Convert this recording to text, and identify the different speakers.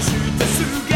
Speaker 1: してすげ